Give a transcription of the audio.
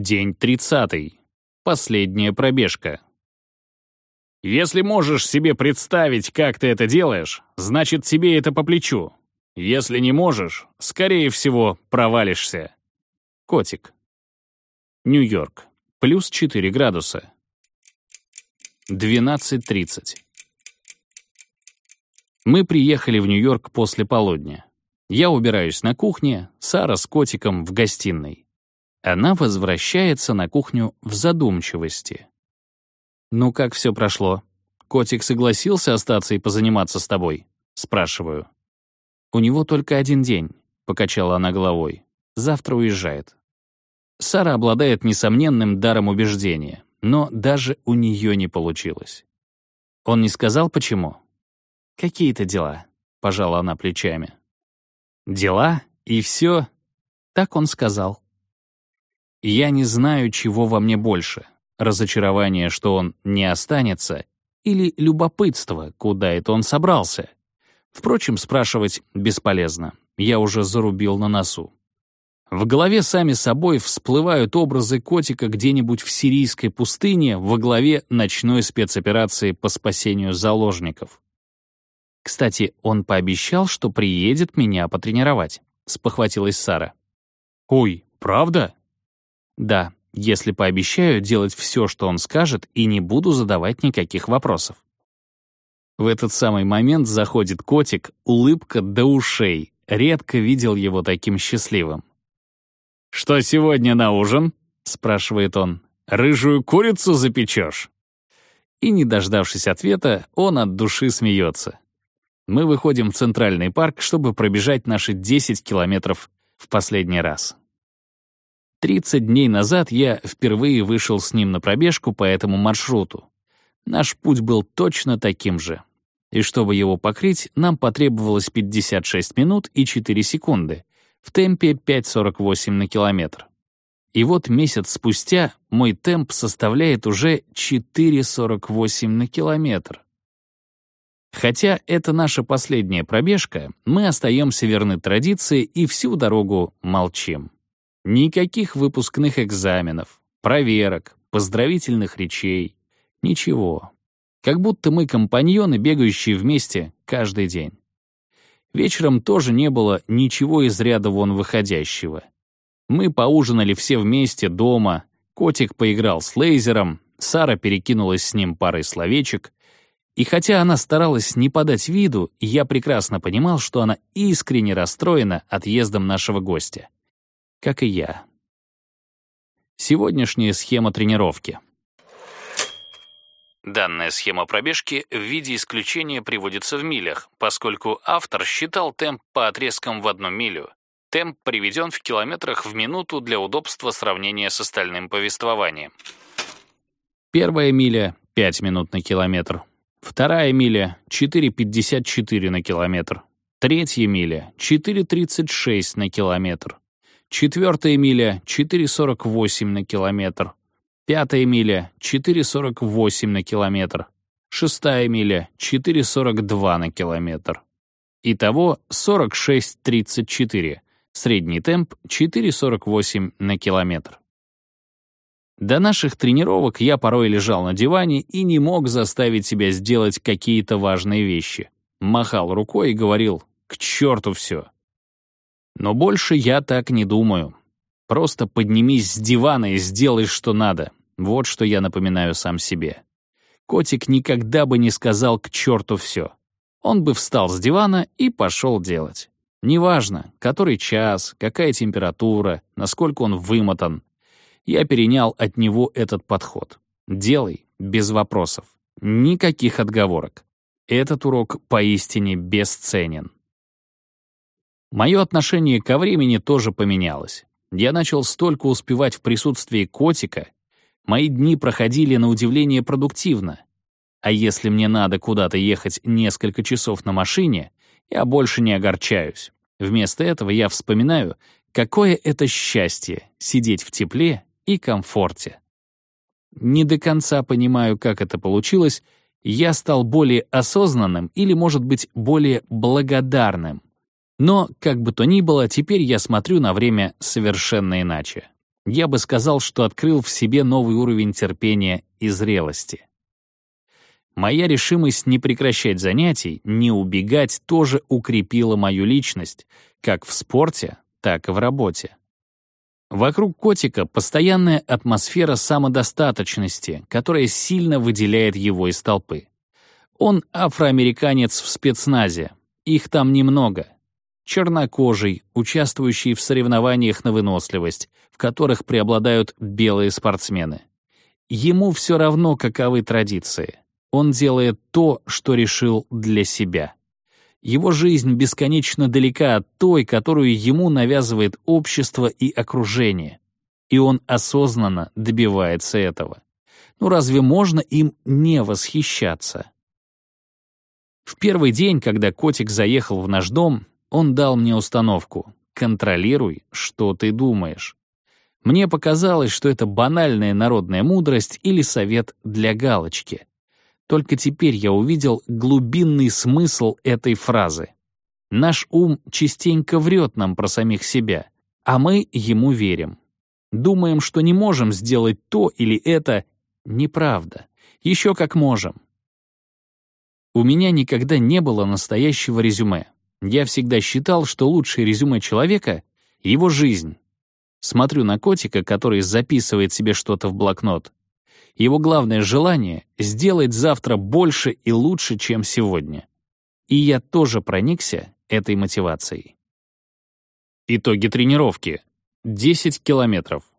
День тридцатый. Последняя пробежка. Если можешь себе представить, как ты это делаешь, значит, тебе это по плечу. Если не можешь, скорее всего, провалишься. Котик. Нью-Йорк. Плюс 4 градуса. 12.30. Мы приехали в Нью-Йорк после полудня. Я убираюсь на кухне, Сара с котиком в гостиной. Она возвращается на кухню в задумчивости. «Ну, как все прошло? Котик согласился остаться и позаниматься с тобой?» — спрашиваю. «У него только один день», — покачала она головой. «Завтра уезжает». Сара обладает несомненным даром убеждения, но даже у нее не получилось. Он не сказал, почему? «Какие-то дела», — пожала она плечами. «Дела? И все?» Так он сказал. Я не знаю, чего во мне больше — разочарование, что он не останется, или любопытство, куда это он собрался. Впрочем, спрашивать бесполезно. Я уже зарубил на носу. В голове сами собой всплывают образы котика где-нибудь в сирийской пустыне во главе ночной спецоперации по спасению заложников. «Кстати, он пообещал, что приедет меня потренировать», — спохватилась Сара. «Ой, правда?» «Да, если пообещаю делать все, что он скажет, и не буду задавать никаких вопросов». В этот самый момент заходит котик, улыбка до ушей. Редко видел его таким счастливым. «Что сегодня на ужин?» — спрашивает он. «Рыжую курицу запечешь?» И, не дождавшись ответа, он от души смеется. Мы выходим в Центральный парк, чтобы пробежать наши 10 километров в последний раз. 30 дней назад я впервые вышел с ним на пробежку по этому маршруту. Наш путь был точно таким же. И чтобы его покрыть, нам потребовалось 56 минут и 4 секунды, в темпе 5.48 на километр. И вот месяц спустя мой темп составляет уже 4.48 на километр. Хотя это наша последняя пробежка, мы остаемся верны традиции и всю дорогу молчим. Никаких выпускных экзаменов, проверок, поздравительных речей. Ничего. Как будто мы компаньоны, бегающие вместе каждый день. Вечером тоже не было ничего из ряда вон выходящего. Мы поужинали все вместе дома, котик поиграл с лейзером, Сара перекинулась с ним парой словечек, и хотя она старалась не подать виду, я прекрасно понимал, что она искренне расстроена отъездом нашего гостя как и я. Сегодняшняя схема тренировки. Данная схема пробежки в виде исключения приводится в милях, поскольку автор считал темп по отрезкам в одну милю. Темп приведен в километрах в минуту для удобства сравнения с остальным повествованием. Первая миля — 5 минут на километр. Вторая миля — 4,54 на километр. Третья миля — 4,36 на километр. Четвертая миля — 4,48 на километр. Пятая миля — 4,48 на километр. Шестая миля — 4,42 на километр. Итого 46,34. Средний темп — 4,48 на километр. До наших тренировок я порой лежал на диване и не мог заставить себя сделать какие-то важные вещи. Махал рукой и говорил «к черту все». Но больше я так не думаю. Просто поднимись с дивана и сделай, что надо. Вот что я напоминаю сам себе. Котик никогда бы не сказал к черту все. Он бы встал с дивана и пошел делать. Неважно, который час, какая температура, насколько он вымотан. Я перенял от него этот подход. Делай, без вопросов. Никаких отговорок. Этот урок поистине бесценен. Мое отношение ко времени тоже поменялось. Я начал столько успевать в присутствии котика. Мои дни проходили на удивление продуктивно. А если мне надо куда-то ехать несколько часов на машине, я больше не огорчаюсь. Вместо этого я вспоминаю, какое это счастье — сидеть в тепле и комфорте. Не до конца понимаю, как это получилось, я стал более осознанным или, может быть, более благодарным. Но, как бы то ни было, теперь я смотрю на время совершенно иначе. Я бы сказал, что открыл в себе новый уровень терпения и зрелости. Моя решимость не прекращать занятий, не убегать тоже укрепила мою личность, как в спорте, так и в работе. Вокруг котика постоянная атмосфера самодостаточности, которая сильно выделяет его из толпы. Он афроамериканец в спецназе, их там немного. Чернокожий, участвующий в соревнованиях на выносливость, в которых преобладают белые спортсмены. Ему все равно, каковы традиции. Он делает то, что решил для себя. Его жизнь бесконечно далека от той, которую ему навязывает общество и окружение. И он осознанно добивается этого. Ну разве можно им не восхищаться? В первый день, когда котик заехал в наш дом, он дал мне установку «Контролируй, что ты думаешь». Мне показалось, что это банальная народная мудрость или совет для галочки. Только теперь я увидел глубинный смысл этой фразы. Наш ум частенько врет нам про самих себя, а мы ему верим. Думаем, что не можем сделать то или это. Неправда. Еще как можем. У меня никогда не было настоящего резюме. Я всегда считал, что лучшее резюме человека — его жизнь. Смотрю на котика, который записывает себе что-то в блокнот, его главное желание — сделать завтра больше и лучше, чем сегодня. И я тоже проникся этой мотивацией. Итоги тренировки. 10 километров.